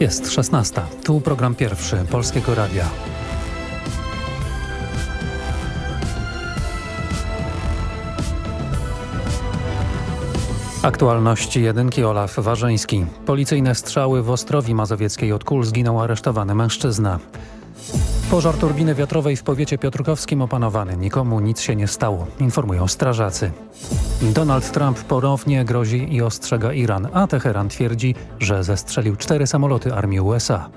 Jest 16. Tu program pierwszy Polskiego Radia. Aktualności jedynki Olaf Warzyński. Policyjne strzały w Ostrowi Mazowieckiej od kul zginął aresztowany mężczyzna. Pożar turbiny wiatrowej w powiecie piotrkowskim opanowany. Nikomu nic się nie stało, informują strażacy. Donald Trump ponownie grozi i ostrzega Iran, a Teheran twierdzi, że zestrzelił cztery samoloty armii USA.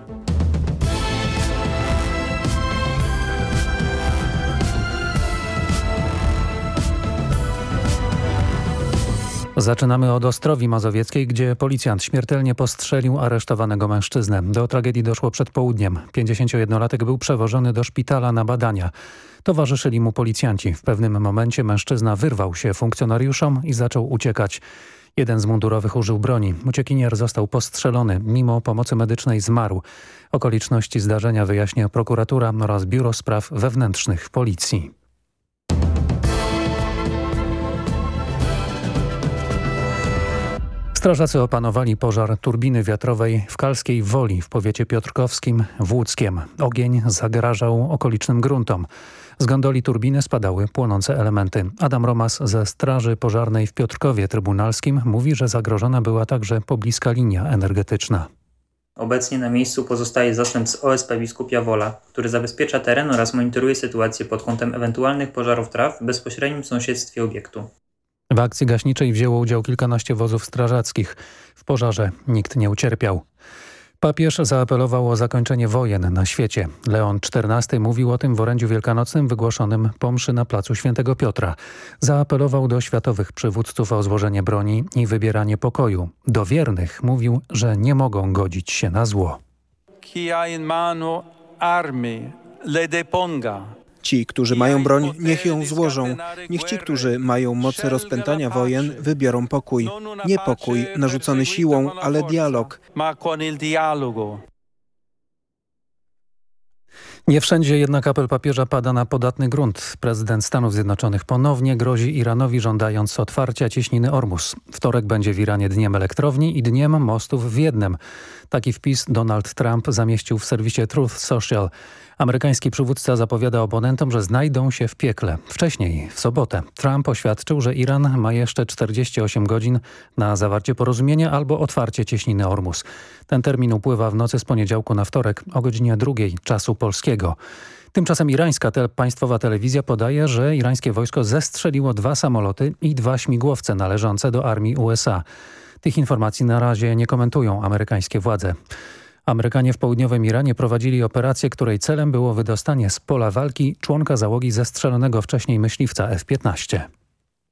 Zaczynamy od Ostrowi Mazowieckiej, gdzie policjant śmiertelnie postrzelił aresztowanego mężczyznę. Do tragedii doszło przed południem. 51-latek był przewożony do szpitala na badania. Towarzyszyli mu policjanci. W pewnym momencie mężczyzna wyrwał się funkcjonariuszom i zaczął uciekać. Jeden z mundurowych użył broni. Uciekinier został postrzelony. Mimo pomocy medycznej zmarł. Okoliczności zdarzenia wyjaśnia prokuratura oraz Biuro Spraw Wewnętrznych Policji. Strażacy opanowali pożar turbiny wiatrowej w Kalskiej Woli w powiecie piotrkowskim w Łódzkiem. Ogień zagrażał okolicznym gruntom. Z gondoli turbiny spadały płonące elementy. Adam Romas ze Straży Pożarnej w Piotrkowie Trybunalskim mówi, że zagrożona była także pobliska linia energetyczna. Obecnie na miejscu pozostaje zastęp z OSP Biskupia Wola, który zabezpiecza teren oraz monitoruje sytuację pod kątem ewentualnych pożarów traw w bezpośrednim sąsiedztwie obiektu. W akcji gaśniczej wzięło udział kilkanaście wozów strażackich. W pożarze nikt nie ucierpiał. Papież zaapelował o zakończenie wojen na świecie. Leon XIV mówił o tym w orędziu wielkanocnym wygłoszonym po mszy na placu Świętego Piotra. Zaapelował do światowych przywódców o złożenie broni i wybieranie pokoju. Do wiernych mówił, że nie mogą godzić się na zło. Chi in mano armi le deponga Ci, którzy mają broń, niech ją złożą. Niech ci, którzy mają mocy rozpętania wojen, wybiorą pokój. Nie pokój narzucony siłą, ale dialog. Nie wszędzie jednak apel papieża pada na podatny grunt. Prezydent Stanów Zjednoczonych ponownie grozi Iranowi żądając otwarcia cieśniny Ormus. Wtorek będzie w Iranie dniem elektrowni i dniem mostów w jednym. Taki wpis Donald Trump zamieścił w serwisie Truth Social. Amerykański przywódca zapowiada oponentom, że znajdą się w piekle. Wcześniej, w sobotę, Trump oświadczył, że Iran ma jeszcze 48 godzin na zawarcie porozumienia albo otwarcie cieśniny Ormus. Ten termin upływa w nocy z poniedziałku na wtorek o godzinie drugiej czasu polskiego. Tymczasem irańska te państwowa telewizja podaje, że irańskie wojsko zestrzeliło dwa samoloty i dwa śmigłowce należące do armii USA. Tych informacji na razie nie komentują amerykańskie władze. Amerykanie w południowym Iranie prowadzili operację, której celem było wydostanie z pola walki członka załogi zestrzelonego wcześniej myśliwca F-15.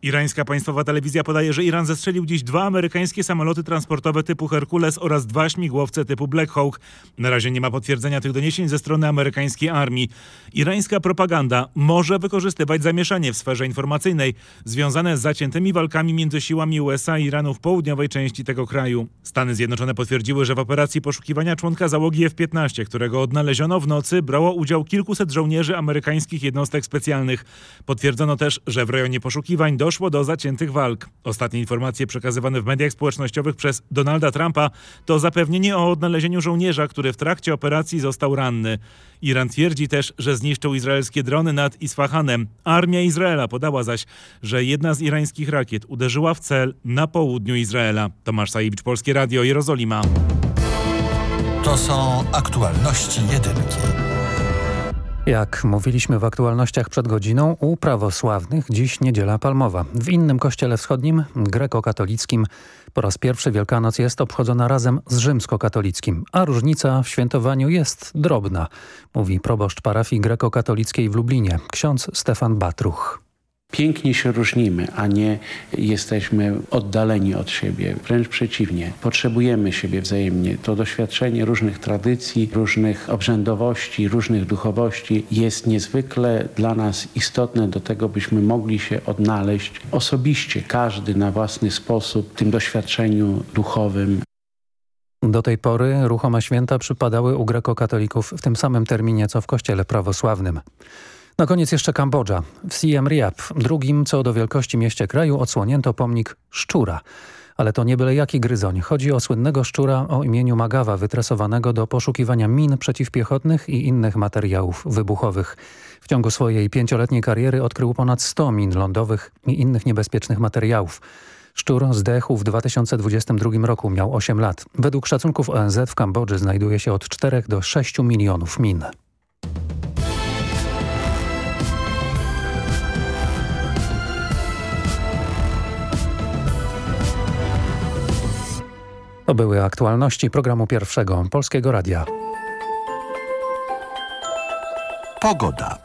Irańska państwowa telewizja podaje, że Iran zestrzelił dziś dwa amerykańskie samoloty transportowe typu Herkules oraz dwa śmigłowce typu Black Hawk. Na razie nie ma potwierdzenia tych doniesień ze strony amerykańskiej armii. Irańska propaganda może wykorzystywać zamieszanie w sferze informacyjnej związane z zaciętymi walkami między siłami USA i Iranu w południowej części tego kraju. Stany Zjednoczone potwierdziły, że w operacji poszukiwania członka załogi F-15, którego odnaleziono w nocy, brało udział kilkuset żołnierzy amerykańskich jednostek specjalnych. Potwierdzono też, że w rejonie poszukiwań do doszło do zaciętych walk. Ostatnie informacje przekazywane w mediach społecznościowych przez Donalda Trumpa to zapewnienie o odnalezieniu żołnierza, który w trakcie operacji został ranny. Iran twierdzi też, że zniszczył izraelskie drony nad Isfahanem. Armia Izraela podała zaś, że jedna z irańskich rakiet uderzyła w cel na południu Izraela. Tomasz Sajewicz, Polskie Radio, Jerozolima. To są aktualności jedynki. Jak mówiliśmy w aktualnościach przed godziną, u prawosławnych dziś niedziela palmowa. W innym kościele wschodnim, grekokatolickim, po raz pierwszy Wielkanoc jest obchodzona razem z rzymskokatolickim, a różnica w świętowaniu jest drobna, mówi proboszcz parafii grekokatolickiej w Lublinie, ksiądz Stefan Batruch. Pięknie się różnimy, a nie jesteśmy oddaleni od siebie. Wręcz przeciwnie. Potrzebujemy siebie wzajemnie. To doświadczenie różnych tradycji, różnych obrzędowości, różnych duchowości jest niezwykle dla nas istotne do tego, byśmy mogli się odnaleźć osobiście, każdy na własny sposób w tym doświadczeniu duchowym. Do tej pory ruchome święta przypadały u grekokatolików w tym samym terminie co w kościele prawosławnym. Na koniec jeszcze Kambodża. W Siem Reap, drugim co do wielkości mieście kraju, odsłonięto pomnik szczura. Ale to nie byle jaki gryzoń. Chodzi o słynnego szczura o imieniu Magawa, wytresowanego do poszukiwania min przeciwpiechotnych i innych materiałów wybuchowych. W ciągu swojej pięcioletniej kariery odkrył ponad 100 min lądowych i innych niebezpiecznych materiałów. Szczur zdechł w 2022 roku, miał 8 lat. Według szacunków ONZ w Kambodży znajduje się od 4 do 6 milionów min. To były aktualności programu pierwszego Polskiego Radia. Pogoda.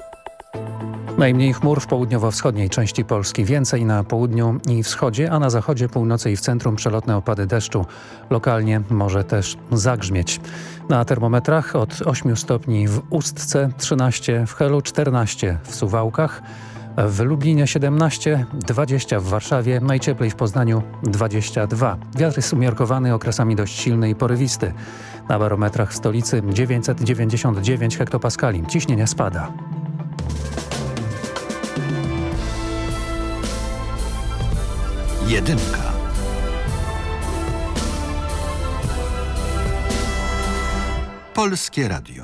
Najmniej chmur w południowo-wschodniej części Polski, więcej na południu i wschodzie, a na zachodzie, północy i w centrum przelotne opady deszczu. Lokalnie może też zagrzmieć. Na termometrach od 8 stopni w Ustce, 13 w Helu, 14 w Suwałkach, w Lublinie 17, 20 w Warszawie, najcieplej w Poznaniu 22. Wiatr jest umiarkowany, okresami dość silny i porywisty. Na barometrach w stolicy 999 hektopaskali. Ciśnienie spada. Jedynka. Polskie Radio.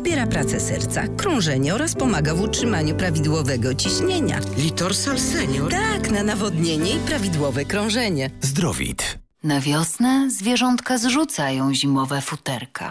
wspiera pracę serca, krążenie oraz pomaga w utrzymaniu prawidłowego ciśnienia. Litorsal Senior? Tak, na nawodnienie i prawidłowe krążenie. Zdrowit. Na wiosnę zwierzątka zrzucają zimowe futerka.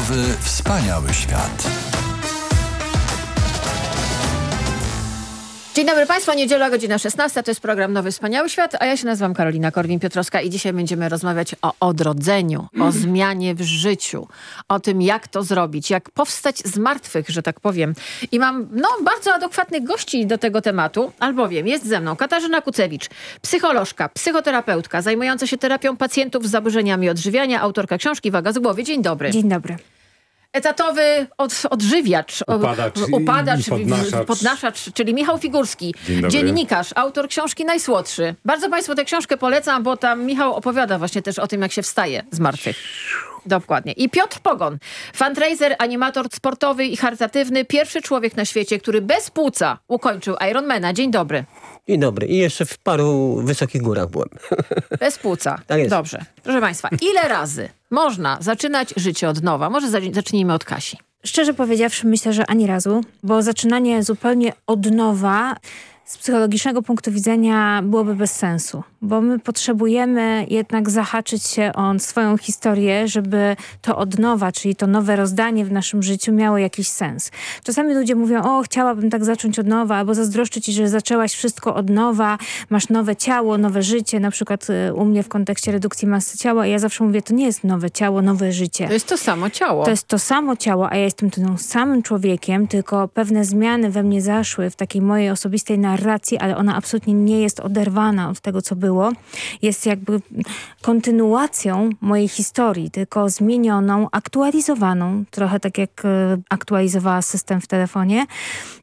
Nowy, wspaniały świat. Dzień dobry Państwu, niedziela, godzina 16, to jest program Nowy Wspaniały Świat, a ja się nazywam Karolina Korwin-Piotrowska i dzisiaj będziemy rozmawiać o odrodzeniu, o zmianie w życiu, o tym jak to zrobić, jak powstać z martwych, że tak powiem. I mam no, bardzo adekwatnych gości do tego tematu, albowiem jest ze mną Katarzyna Kucewicz, psycholożka, psychoterapeutka, zajmująca się terapią pacjentów z zaburzeniami odżywiania, autorka książki Waga z głowy. Dzień dobry. Dzień dobry etatowy od, odżywiacz, upadacz, upadacz podnaszacz. podnaszacz, czyli Michał Figurski, dziennikarz, autor książki Najsłodszy. Bardzo Państwu tę książkę polecam, bo tam Michał opowiada właśnie też o tym, jak się wstaje z martwych. Dokładnie. I Piotr Pogon, fundraiser, animator sportowy i charytatywny, pierwszy człowiek na świecie, który bez płuca ukończył Ironmana. Dzień dobry. Dzień dobry. I jeszcze w paru wysokich górach byłem. Bez płuca. Tak jest. Dobrze. Proszę Państwa, ile razy można zaczynać życie od nowa? Może zacznijmy od Kasi. Szczerze powiedziawszy, myślę, że ani razu, bo zaczynanie zupełnie od nowa z psychologicznego punktu widzenia byłoby bez sensu, bo my potrzebujemy jednak zahaczyć się o swoją historię, żeby to od nowa, czyli to nowe rozdanie w naszym życiu miało jakiś sens. Czasami ludzie mówią, o chciałabym tak zacząć od nowa, albo zazdroszczę ci, że zaczęłaś wszystko od nowa, masz nowe ciało, nowe życie, na przykład y, u mnie w kontekście redukcji masy ciała, ja zawsze mówię, to nie jest nowe ciało, nowe życie. To jest to samo ciało. To jest to samo ciało, a ja jestem tym samym człowiekiem, tylko pewne zmiany we mnie zaszły w takiej mojej osobistej narracji, narracji, ale ona absolutnie nie jest oderwana od tego, co było. Jest jakby kontynuacją mojej historii, tylko zmienioną, aktualizowaną, trochę tak jak e, aktualizowała system w telefonie,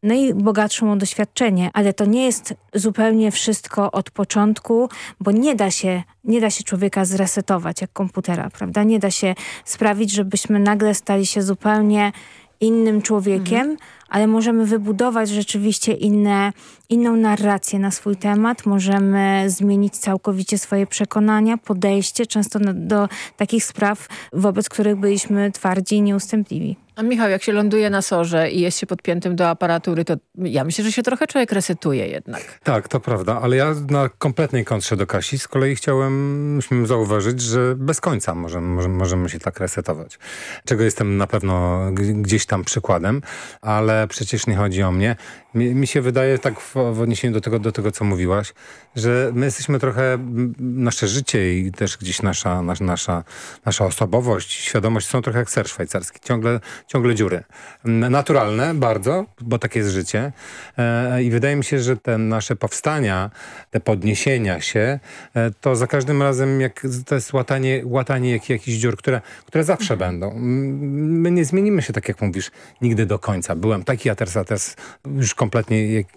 no i bogatszą o doświadczenie, ale to nie jest zupełnie wszystko od początku, bo nie da się, nie da się człowieka zresetować jak komputera, prawda? Nie da się sprawić, żebyśmy nagle stali się zupełnie innym człowiekiem, mhm ale możemy wybudować rzeczywiście inne, inną narrację na swój temat, możemy zmienić całkowicie swoje przekonania, podejście często do takich spraw, wobec których byliśmy twardzi i nieustępliwi. A Michał, jak się ląduje na sorze i jest się podpiętym do aparatury, to ja myślę, że się trochę człowiek resetuje jednak. Tak, to prawda, ale ja na kompletnej kontrze do Kasi z kolei chciałem zauważyć, że bez końca możemy, możemy, możemy się tak resetować. Czego jestem na pewno gdzieś tam przykładem, ale przecież nie chodzi o mnie. Mi, mi się wydaje tak w, w odniesieniu do tego, do tego, co mówiłaś, że my jesteśmy trochę, nasze życie i też gdzieś nasza, nasza, nasza osobowość, świadomość są trochę jak ser szwajcarski. Ciągle ciągle dziury. Naturalne bardzo, bo takie jest życie. E, I wydaje mi się, że te nasze powstania, te podniesienia się, e, to za każdym razem jak, to jest łatanie, łatanie jak, jakichś dziur, które, które zawsze mhm. będą. My nie zmienimy się, tak jak mówisz, nigdy do końca. Byłem taki, a teraz, a teraz już kompletnie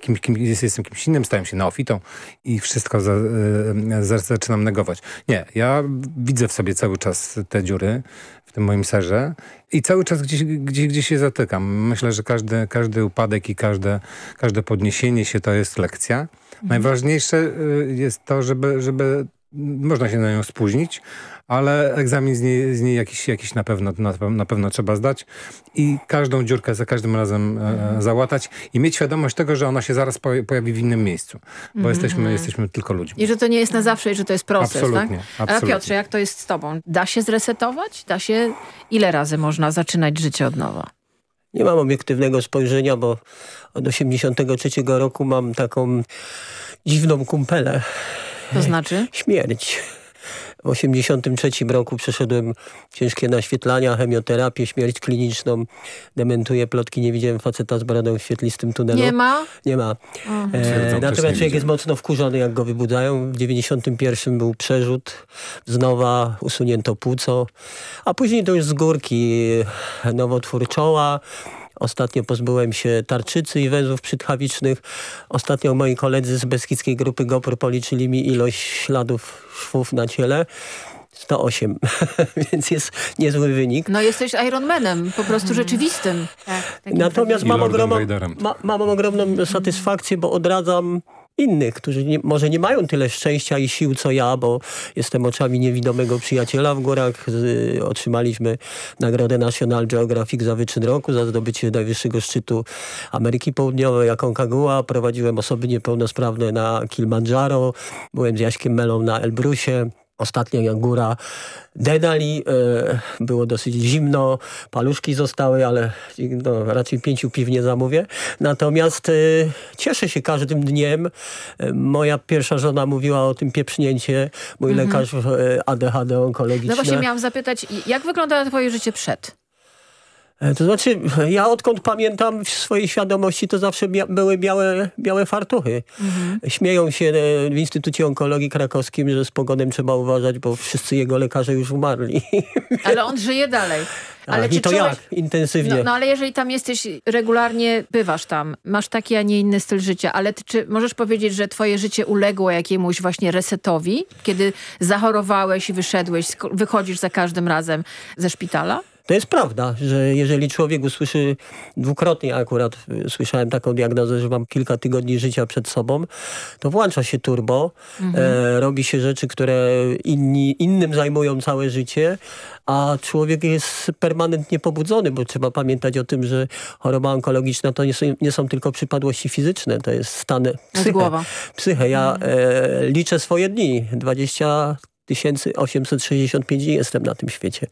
kim, kim, jestem kimś innym, stałem się neofitą i wszystko za, e, za, zaczynam negować. Nie, ja widzę w sobie cały czas te dziury w tym moim serze i cały czas gdzieś, gdzieś, gdzieś się zatykam. Myślę, że każdy, każdy upadek i każde, każde podniesienie się to jest lekcja. Mhm. Najważniejsze y, jest to, żeby, żeby można się na nią spóźnić, ale egzamin z niej, z niej jakiś, jakiś na, pewno, na, na pewno trzeba zdać i każdą dziurkę za każdym razem e, mhm. załatać i mieć świadomość tego, że ona się zaraz pojawi w innym miejscu, bo mhm. jesteśmy, jesteśmy tylko ludźmi. I że to nie jest na zawsze i że to jest proces, absolutnie, tak? Absolutnie. A Piotrze, jak to jest z tobą? Da się zresetować? Da się... Ile razy można zaczynać życie od nowa? Nie mam obiektywnego spojrzenia, bo od 83 roku mam taką dziwną kumpelę. To znaczy? Śmierć. W 1983 roku przeszedłem ciężkie naświetlania, chemioterapię, śmierć kliniczną. Dementuję plotki, nie widziałem faceta z brodą w świetlistym tunelu. Nie ma? Nie ma. E, natomiast człowiek jest mocno wkurzony, jak go wybudają. W 91 był przerzut, znowa usunięto płuco, a później to już z górki nowotwór czoła, Ostatnio pozbyłem się tarczycy i węzłów przytchawicznych. Ostatnio moi koledzy z Beskidzkiej Grupy GOPR policzyli mi ilość śladów szwów na ciele. 108, więc jest niezły wynik. No jesteś Ironmanem, po prostu rzeczywistym. Tak, Natomiast mam ogromną, ma, mam ogromną satysfakcję, bo odradzam innych, którzy nie, może nie mają tyle szczęścia i sił co ja, bo jestem oczami niewidomego przyjaciela w górach. Otrzymaliśmy Nagrodę National Geographic za wyczyn roku, za zdobycie najwyższego szczytu Ameryki Południowej, Kagua. Prowadziłem osoby niepełnosprawne na Kilimandżaro. Byłem z Jaśkiem Melą na Elbrusie. Ostatnio jak góra Dedali, e, było dosyć zimno, paluszki zostały, ale no, raczej pięciu piw nie zamówię. Natomiast e, cieszę się każdym dniem. E, moja pierwsza żona mówiła o tym pieprznięcie, mój mhm. lekarz ADHD onkologiczny. No właśnie miałam zapytać, jak wyglądało twoje życie przed? E, to znaczy, ja odkąd pamiętam w swojej świadomości, to zawsze były białe, białe fartuchy. Mhm. Śmieją się e, w Instytucie Onkologii Krakowskim, że z pogodem trzeba uważać, bo wszyscy jego lekarze już umarli. Ale on żyje dalej. Tak, ale I to czułeś... jak? Intensywnie. No, no, ale jeżeli tam jesteś regularnie, bywasz tam, masz taki, a nie inny styl życia, ale ty, czy możesz powiedzieć, że twoje życie uległo jakiemuś właśnie resetowi, kiedy zachorowałeś i wyszedłeś, wychodzisz za każdym razem ze szpitala? To jest prawda, że jeżeli człowiek usłyszy dwukrotnie akurat y, słyszałem taką diagnozę, że mam kilka tygodni życia przed sobą, to włącza się turbo, mhm. e, robi się rzeczy, które inni, innym zajmują całe życie, a człowiek jest permanentnie pobudzony, bo trzeba pamiętać o tym, że choroba onkologiczna to nie są, nie są tylko przypadłości fizyczne, to jest stan psyche. psyche. Ja mhm. e, liczę swoje dni, 20 1865 jestem na tym świecie.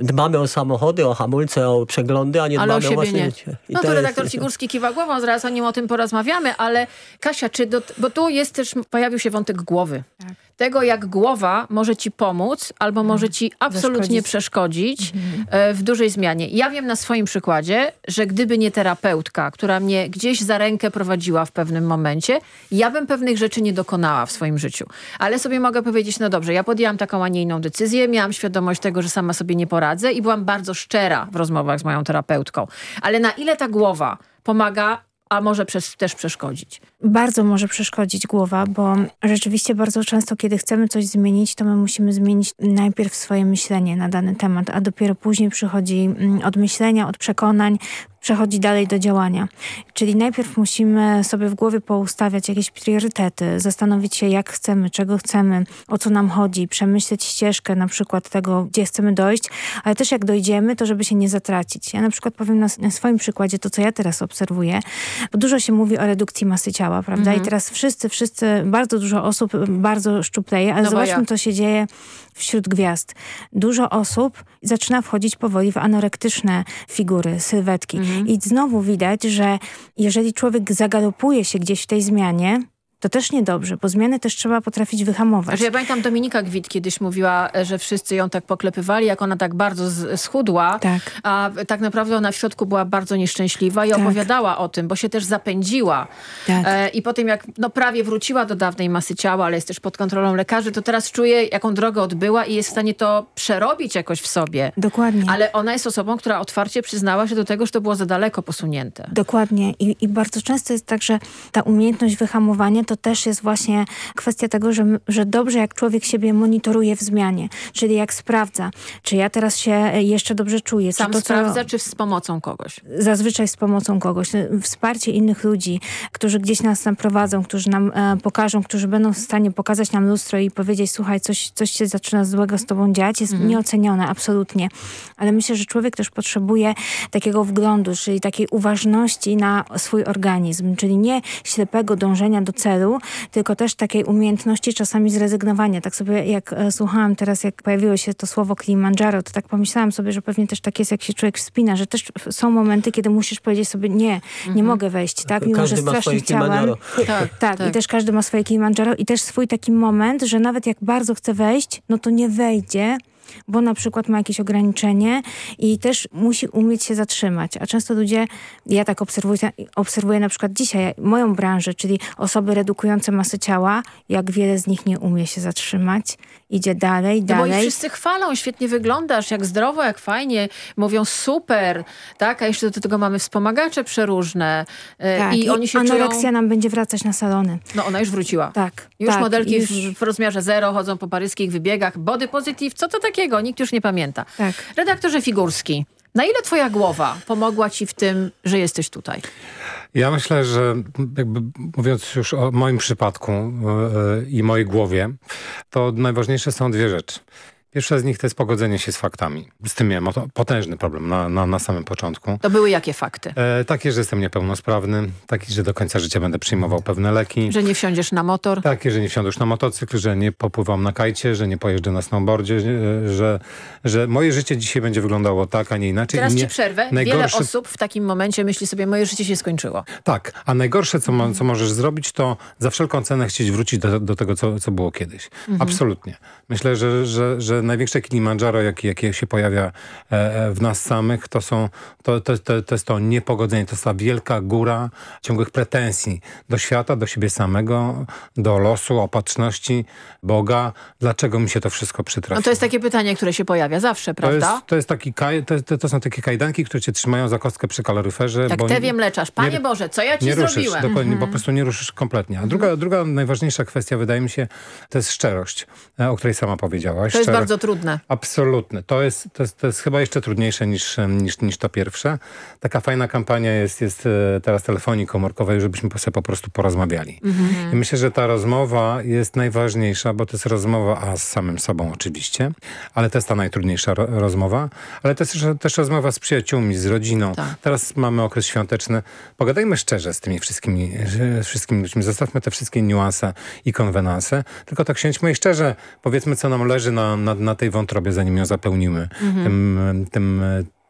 Dbamy o samochody, o hamulce, o przeglądy, a nie ale dbamy o, o własne nie. życie. I no to, to redaktor jest... Figurski kiwa głową, zaraz o nim o tym porozmawiamy, ale Kasia, czy do, bo tu jest też, pojawił się wątek głowy. Tak tego, jak głowa może ci pomóc albo mhm. może ci absolutnie przeszkodzić mhm. E, w dużej zmianie. Ja wiem na swoim przykładzie, że gdyby nie terapeutka, która mnie gdzieś za rękę prowadziła w pewnym momencie, ja bym pewnych rzeczy nie dokonała w swoim życiu. Ale sobie mogę powiedzieć, no dobrze, ja podjęłam taką, a nie inną decyzję, miałam świadomość tego, że sama sobie nie poradzę i byłam bardzo szczera w rozmowach z moją terapeutką. Ale na ile ta głowa pomaga a może przez, też przeszkodzić. Bardzo może przeszkodzić głowa, bo rzeczywiście bardzo często, kiedy chcemy coś zmienić, to my musimy zmienić najpierw swoje myślenie na dany temat, a dopiero później przychodzi mm, od myślenia, od przekonań, przechodzi dalej do działania. Czyli najpierw musimy sobie w głowie poustawiać jakieś priorytety, zastanowić się jak chcemy, czego chcemy, o co nam chodzi, przemyśleć ścieżkę na przykład tego, gdzie chcemy dojść, ale też jak dojdziemy, to żeby się nie zatracić. Ja na przykład powiem na, na swoim przykładzie to, co ja teraz obserwuję, bo dużo się mówi o redukcji masy ciała, prawda? Mhm. I teraz wszyscy, wszyscy, bardzo dużo osób bardzo szczupleje, ale no zobaczmy, ja. co się dzieje wśród gwiazd. Dużo osób zaczyna wchodzić powoli w anorektyczne figury, sylwetki. Mhm. I znowu widać, że jeżeli człowiek zagalopuje się gdzieś w tej zmianie, to też niedobrze, bo zmiany też trzeba potrafić wyhamować. Znaczy ja pamiętam Dominika Gwit kiedyś mówiła, że wszyscy ją tak poklepywali, jak ona tak bardzo schudła, tak. a tak naprawdę ona w środku była bardzo nieszczęśliwa i tak. opowiadała o tym, bo się też zapędziła. Tak. E, I potem jak no, prawie wróciła do dawnej masy ciała, ale jest też pod kontrolą lekarzy, to teraz czuje, jaką drogę odbyła i jest w stanie to przerobić jakoś w sobie. Dokładnie. Ale ona jest osobą, która otwarcie przyznała się do tego, że to było za daleko posunięte. Dokładnie. I, i bardzo często jest tak, że ta umiejętność wyhamowania to to też jest właśnie kwestia tego, że, że dobrze jak człowiek siebie monitoruje w zmianie, czyli jak sprawdza, czy ja teraz się jeszcze dobrze czuję. Sam czy to, sprawdza, co... czy z pomocą kogoś? Zazwyczaj z pomocą kogoś. Wsparcie innych ludzi, którzy gdzieś nas naprowadzą, którzy nam e, pokażą, którzy będą w stanie pokazać nam lustro i powiedzieć, słuchaj, coś, coś się zaczyna złego z tobą dziać, jest mhm. nieocenione, absolutnie. Ale myślę, że człowiek też potrzebuje takiego wglądu, czyli takiej uważności na swój organizm, czyli nie ślepego dążenia do celu, celu, tylko też takiej umiejętności czasami zrezygnowania. Tak sobie jak e, słuchałam teraz, jak pojawiło się to słowo Kilimandżaro, to tak pomyślałam sobie, że pewnie też tak jest, jak się człowiek wspina, że też są momenty, kiedy musisz powiedzieć sobie nie, nie mhm. mogę wejść, tak? Mimo, każdy że strasznie chciałam. Tak, tak, tak, tak, i też każdy ma swoje Kilimandżaro i też swój taki moment, że nawet jak bardzo chce wejść, no to nie wejdzie, bo na przykład ma jakieś ograniczenie i też musi umieć się zatrzymać. A często ludzie, ja tak obserwuję, obserwuję na przykład dzisiaj moją branżę, czyli osoby redukujące masę ciała, jak wiele z nich nie umie się zatrzymać, idzie dalej, no dalej. Bo i wszyscy chwalą, świetnie wyglądasz, jak zdrowo, jak fajnie, mówią super, tak? A jeszcze do tego mamy wspomagacze przeróżne. E, tak, i, i oni się anoreksja czują... nam będzie wracać na salony. No ona już wróciła. Tak. Już tak, modelki już... W, rozmiarze zero chodzą po paryskich wybiegach. Body positive, co to Nikt już nie pamięta. Tak. Redaktorze Figurski, na ile twoja głowa pomogła ci w tym, że jesteś tutaj? Ja myślę, że jakby mówiąc już o moim przypadku yy, i mojej głowie, to najważniejsze są dwie rzeczy. Pierwsza z nich to jest pogodzenie się z faktami. Z tym miałem potężny problem na, na, na samym początku. To były jakie fakty? E, takie, że jestem niepełnosprawny, taki, że do końca życia będę przyjmował pewne leki. Że nie wsiądziesz na motor? Takie, że nie wsiądziesz na motocykl, że nie popływam na kajcie, że nie pojeżdżę na snowboardzie, że, że moje życie dzisiaj będzie wyglądało tak, a nie inaczej. Teraz nie, ci przerwę. Najgorsze... Wiele osób w takim momencie myśli sobie, moje życie się skończyło. Tak, a najgorsze, co, co możesz zrobić, to za wszelką cenę chcieć wrócić do, do tego, co, co było kiedyś. Mhm. Absolutnie. Myślę, że, że, że największe Kilimandżaro, jakie, jakie się pojawia e, e, w nas samych, to, są, to, to, to, to jest to niepogodzenie, to jest ta wielka góra ciągłych pretensji do świata, do siebie samego, do losu, opatrzności, Boga. Dlaczego mi się to wszystko przytrafia? No to jest takie pytanie, które się pojawia zawsze, prawda? To, jest, to, jest taki to, to, są takie kajdanki, które cię trzymają za kostkę przy kaloryferze. Tak, te wiem mleczarz. Panie nie, Boże, co ja ci nie zrobiłem? Ruszysz, dokładnie, mm -hmm. po prostu nie ruszysz kompletnie. A druga, druga najważniejsza kwestia, wydaje mi się, to jest szczerość, e, o której sama powiedziałaś. To jest bardzo trudne. Absolutne. To jest, to jest, to jest chyba jeszcze trudniejsze niż, niż, niż to pierwsze. Taka fajna kampania jest, jest e, teraz telefonii komórkowej, żebyśmy sobie po prostu porozmawiali. -hmm. I myślę, że ta rozmowa jest najważniejsza, bo to jest rozmowa a z samym sobą oczywiście, ale to jest ta najtrudniejsza ro rozmowa, ale to jest też, też rozmowa z przyjaciółmi, z rodziną. Tak. Teraz mamy okres świąteczny. Pogadajmy szczerze z tymi wszystkimi, wszystkimi ludźmi. Zostawmy te wszystkie niuanse i konwenanse, tylko tak siądźmy i szczerze powiedzmy, co nam leży na, na, na tej wątrobie, zanim ją zapełnimy mhm. tym,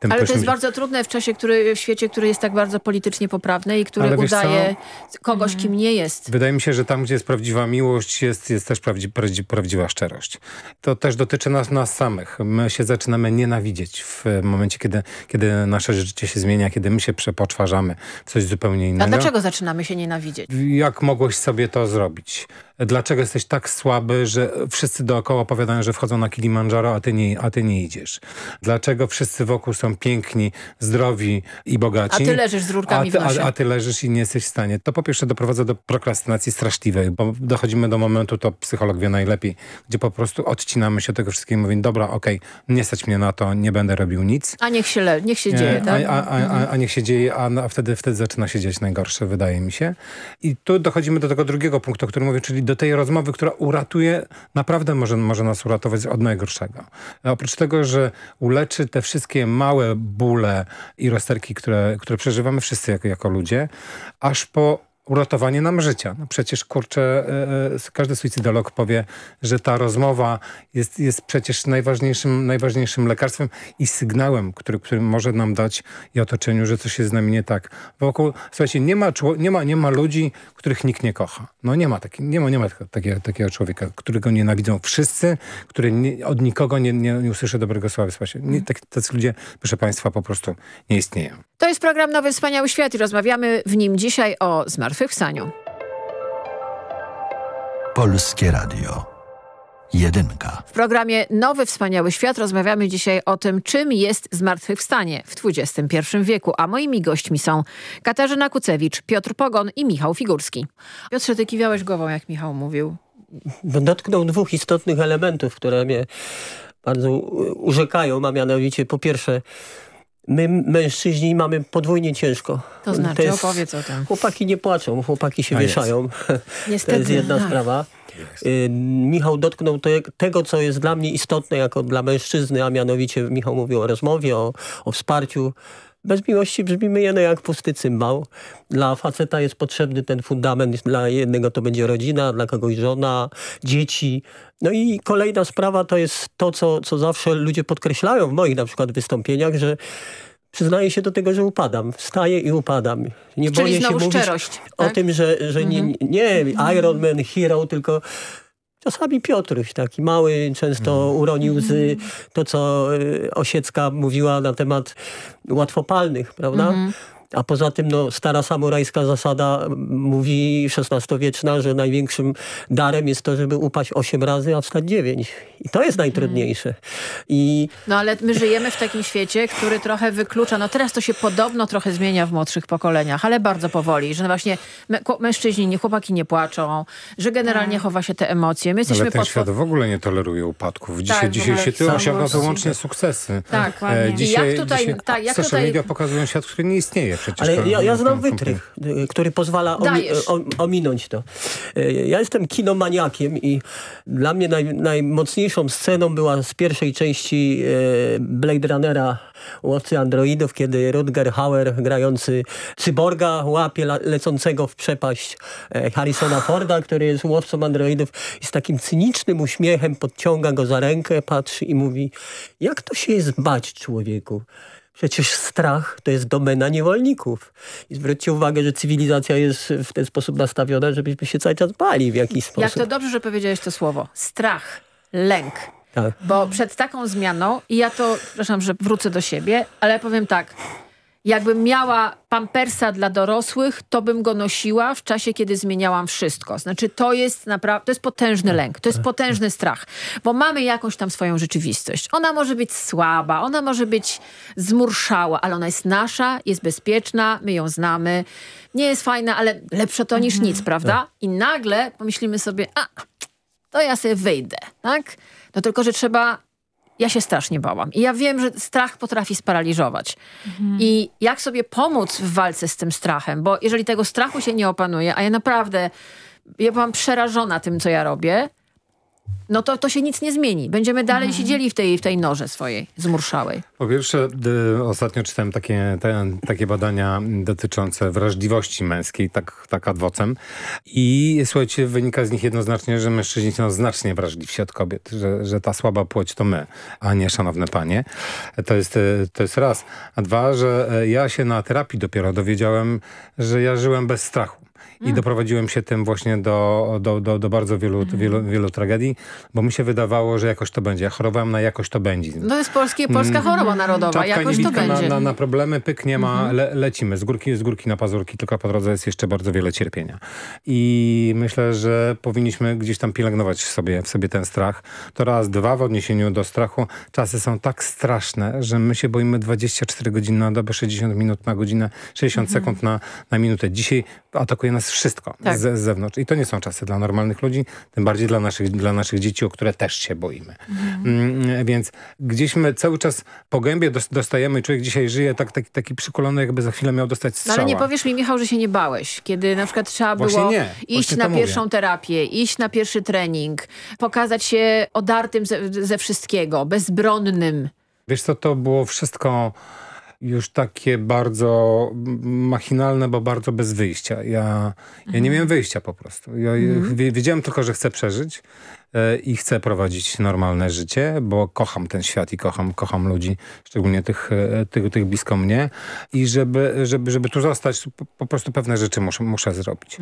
tym, ale to jest bardzo trudne w czasie, który, w świecie, który jest tak bardzo politycznie poprawny i który udaje co? kogoś, kim nie jest. Wydaje mi się, że tam, gdzie jest prawdziwa miłość, jest, jest też prawdzi, prawdzi, prawdziwa szczerość. To też dotyczy nas, nas samych. My się zaczynamy nienawidzieć w momencie, kiedy, kiedy nasze życie się zmienia, kiedy my się przepoczwarzamy w coś zupełnie innego. A dlaczego zaczynamy się nienawidzieć? Jak mogłeś sobie to zrobić? Dlaczego jesteś tak słaby, że wszyscy dookoła opowiadają, że wchodzą na Kilimandżaro, a ty nie, a ty nie idziesz. Dlaczego wszyscy wokół są piękni, zdrowi i bogaci. A ty leżysz z rurkami a ty, w nosie. A, a ty leżysz i nie jesteś w stanie. To po pierwsze doprowadza do prokrastynacji straszliwej, bo dochodzimy do momentu, to psycholog wie najlepiej, gdzie po prostu odcinamy się tego wszystkiego i mówimy, dobra, okej, okay, nie stać mnie na to, nie będę robił nic. A niech się, le niech się dzieje, tak? A, a, a, a, niech się dzieje, a, wtedy, wtedy zaczyna się dziać najgorsze, wydaje mi się. I tu dochodzimy do tego drugiego punktu, o którym mówię, czyli do tej rozmowy, która uratuje, naprawdę może, może nas uratować od najgorszego. Oprócz tego, że uleczy te wszystkie małe bóle i rozterki, które, które przeżywamy wszyscy jako, jako ludzie, aż po uratowanie nam życia. No przecież, kurczę, e, e, każdy suicydolog powie, że ta rozmowa jest, jest przecież najważniejszym, najważniejszym lekarstwem i sygnałem, który, który może nam dać i otoczeniu, że coś jest z nami nie tak. Wokół, słuchajcie, nie ma, nie ma, nie ma ludzi, których nikt nie kocha. No nie ma, taki, nie ma, nie ma takiego, takiego człowieka, którego nienawidzą wszyscy, który nie, od nikogo nie, nie, nie usłyszy dobrego słowa. Nie, tak, tacy ludzie, proszę Państwa, po prostu nie istnieją. To jest program Nowy Wspaniały Świat i rozmawiamy w nim dzisiaj o zmartwychwstaniu. Polskie Radio. Jedynka. W programie Nowy Wspaniały Świat rozmawiamy dzisiaj o tym, czym jest zmartwychwstanie w XXI wieku, a moimi gośćmi są Katarzyna Kucewicz, Piotr Pogon i Michał Figurski. Piotrze, ty kiwiałeś głową, jak Michał mówił. Dotknął dwóch istotnych elementów, które mnie bardzo urzekają, a mianowicie po pierwsze My mężczyźni mamy podwójnie ciężko. To znaczy, to jest, opowiedz o tym. Chłopaki nie płaczą, chłopaki się A wieszają. Niestety, to jest jedna tak. sprawa. Y, Michał dotknął te, tego, co jest dla mnie istotne jako dla mężczyzny, a mianowicie Michał mówił o rozmowie, o, o wsparciu. Bez miłości brzmimy jeno jak pusty cymbał. Dla faceta jest potrzebny ten fundament. Dla jednego to będzie rodzina, dla kogoś żona, dzieci. No i kolejna sprawa to jest to, co, co zawsze ludzie podkreślają w moich na przykład wystąpieniach, że przyznaję się do tego, że upadam. Wstaję i upadam. Nie Czyli boję się mówić o tak? tym, że, że nie, mhm. nie Iron Man, hero, tylko Czasami Piotruś, taki mały, często mhm. uronił łzy. To, co y, Osiecka mówiła na temat łatwopalnych, prawda? A poza tym no, stara samurajska zasada mówi XVI-wieczna, że największym darem jest to, żeby upaść 8 razy, a wstać 9. I to jest najtrudniejsze. I... No ale my żyjemy w takim świecie, który trochę wyklucza, no teraz to się podobno trochę zmienia w młodszych pokoleniach, ale bardzo powoli, że właśnie mężczyźni, nie chłopaki nie płaczą, że generalnie chowa się te emocje. My jesteśmy ale ten pod... świat w ogóle nie toleruje upadków. Dzisiaj, tak, dzisiaj się ty osiąga wyłącznie sukcesy. Tak, e, dzisiaj, jak tutaj, dzisiaj tak, jak social tutaj... media pokazują świat, który nie istnieje przecież. Ale to, ja, ja znam wytrych, y, który pozwala omi ominąć to. Y, Ja jestem kinomaniakiem i dla mnie naj, najmocniejszą sceną była z pierwszej części y, Blade Runnera Łowcy Androidów, kiedy Rutger Hauer grający cyborga łapie lecącego w przepaść e, Harrisona Forda, który jest łowcą androidów i z takim cynicznym uśmiechem podciąga go za rękę, patrzy i mówi jak to się jest bać człowieku? Przecież strach to jest domena niewolników. I zwróćcie uwagę, że cywilizacja jest w ten sposób nastawiona, żebyśmy się cały czas bali w jakiś sposób. Jak to dobrze, że powiedziałeś to słowo. Strach, lęk. Tak. Bo przed taką zmianą, i ja to, przepraszam, że wrócę do siebie, ale powiem tak, jakbym miała pampersa dla dorosłych, to bym go nosiła w czasie, kiedy zmieniałam wszystko. Znaczy to jest naprawdę, to jest potężny lęk, to jest potężny strach, bo mamy jakąś tam swoją rzeczywistość. Ona może być słaba, ona może być zmurszała, ale ona jest nasza, jest bezpieczna, my ją znamy. Nie jest fajna, ale lepsze to niż nic, prawda? I nagle pomyślimy sobie, a to ja sobie wyjdę, tak? No tylko, że trzeba... Ja się strasznie bałam. I ja wiem, że strach potrafi sparaliżować. I jak sobie pomóc w walce z tym strachem? Bo jeżeli tego strachu się nie opanuje, a ja naprawdę ja byłam przerażona tym, co ja robię, no to, to się nic nie zmieni. Będziemy dalej siedzieli w tej, w tej norze swojej, zmurszałej. Po pierwsze, ostatnio czytałem takie, te, takie badania dotyczące wrażliwości męskiej, tak, tak adwocem. I słuchajcie, wynika z nich jednoznacznie, że mężczyźni są znacznie wrażliwsi od kobiet, że, że ta słaba płeć to my, a nie szanowne panie. To jest, y, to jest raz. A dwa, że y, ja się na terapii dopiero dowiedziałem, że ja żyłem bez strachu. I doprowadziłem się tym właśnie do, do, do, do bardzo wielu, wielu, wielu tragedii, bo mi się wydawało, że jakoś to będzie. Ja chorowałem na jakoś to będzie. To jest polskie, polska choroba narodowa. Czapka Jakoś to będzie. Na, na, na problemy, pyk nie ma, le, lecimy z górki, z górki na pazurki, tylko po drodze jest jeszcze bardzo wiele cierpienia. I myślę, że powinniśmy gdzieś tam pielęgnować sobie, w sobie ten strach. To raz, dwa, w odniesieniu do strachu. Czasy są tak straszne, że my się boimy 24 godziny na dobę, 60 minut na godzinę, 60 sekund na, na minutę. Dzisiaj atakuje nas wszystko Tak. z, z zewnątrz. I to nie są czasy dla normalnych ludzi, tym bardziej dla naszych, dla naszych dzieci, o które też się boimy. Mm, więc gdzieś my cały czas po gębie dos- dostajemy, człowiek dzisiaj żyje tak, taki, taki przykulony, jakby za chwilę miał dostać No strzała. ale nie powiesz mi, Michał, że się nie bałeś, kiedy na przykład trzeba Właśnie było nie. iść na pierwszą mówię. terapię, iść na pierwszy trening, pokazać się odartym ze, ze wszystkiego, bezbronnym. Wiesz co, to było wszystko już takie bardzo machinalne, bo bardzo bez wyjścia. Ja, ja nie miałem wyjścia po prostu. Ja wie- wiedziałem tylko, że chcę przeżyć i chcę prowadzić normalne życie, bo kocham ten świat i kocham, kocham ludzi, szczególnie tych, e, tych, tych blisko mnie. I żeby, żeby, żeby tu zostać, po, po prostu pewne rzeczy muszę, muszę zrobić.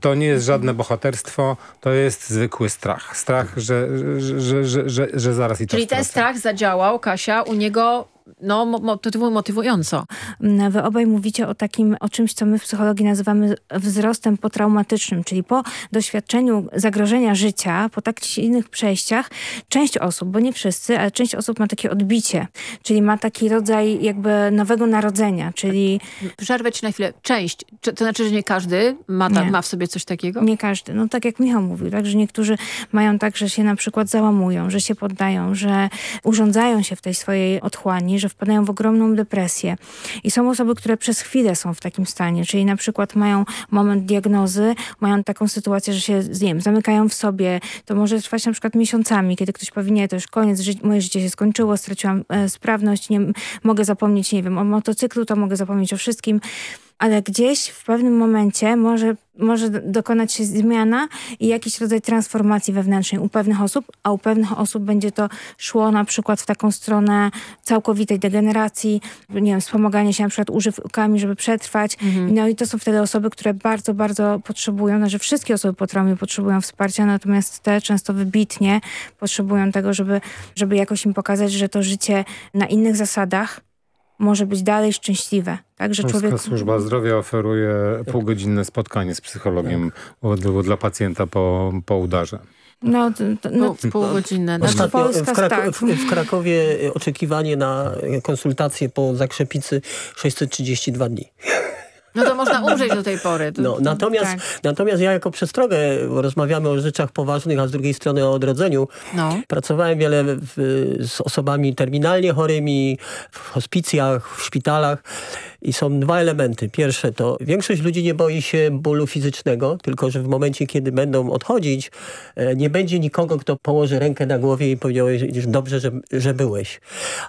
To nie jest żadne bohaterstwo, to jest zwykły strach. Strach, że, że, że, że, że, że zaraz i to Czyli ten strach zadziałał, Kasia, u niego no, mo- motywu- motywująco. Mm, Wy obaj mówicie o takim, o czymś, co my w psychologii nazywamy wzrostem potraumatycznym, czyli po doświadczeniu zagrożenia życia, po tak innych przejściach, część osób, bo nie wszyscy, ale część osób ma takie odbicie, czyli ma taki rodzaj jakby nowego narodzenia, czyli... Przerwę ci na chwilę. Część. Czy, to znaczy, że nie każdy ma, ta, Nie. ma w sobie coś takiego? Nie każdy. No tak jak Michał mówił, tak, że niektórzy mają tak, że się na przykład załamują, że się poddają, że urządzają się w tej swojej otchłani, że wpadają w ogromną depresję. I są osoby, które przez chwilę są w takim stanie, czyli na przykład mają moment diagnozy, mają taką sytuację, że się, nie wiem, zamykają w sobie. To może trwać na przykład miesiącami, kiedy ktoś powie, nie, to już koniec, ży moje życie się skończyło, straciłam e, sprawność, nie mogę zapomnieć, nie wiem, o motocyklu, to mogę zapomnieć o wszystkim ale gdzieś w pewnym momencie może, może do- dokonać się zmiana i jakiś rodzaj transformacji wewnętrznej u pewnych osób, a u pewnych osób będzie to szło na przykład w taką stronę całkowitej degeneracji, nie wiem, wspomaganie się na przykład używkami, żeby przetrwać. No i to są wtedy osoby, które bardzo, bardzo potrzebują, znaczy wszystkie osoby po traumie potrzebują wsparcia, natomiast te często wybitnie potrzebują tego, żeby, żeby jakoś im pokazać, że to życie na innych zasadach może być dalej szczęśliwe. Tak, że Polska człowiek... Służba Zdrowia oferuje półgodzinne spotkanie z psychologiem dla, dla pacjenta po, po udarze. No, to, no, No, półgodzinne. Znaczy, Ostatnio Polska w, Krako- tak. w, w Krakowie oczekiwanie na konsultację po zakrzepicy 632 dni. No to można umrzeć do tej pory. No, natomiast, tak. natomiast ja jako przestrogę, rozmawiamy o rzeczach poważnych, a z drugiej strony o odrodzeniu. No. Pracowałem wiele w, z osobami terminalnie chorymi, w hospicjach, w szpitalach i są dwa elementy. Pierwsze to większość ludzi nie boi się bólu fizycznego, tylko że w momencie, kiedy będą odchodzić, e, nie będzie nikogo, kto położy rękę na głowie i powiedział, że dobrze, że, że byłeś.